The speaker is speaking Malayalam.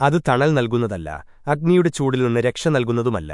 അത് തണൽ നൽകുന്നതല്ല അഗ്നിയുടെ ചൂടിൽ നിന്ന് രക്ഷ നൽകുന്നതുമല്ല.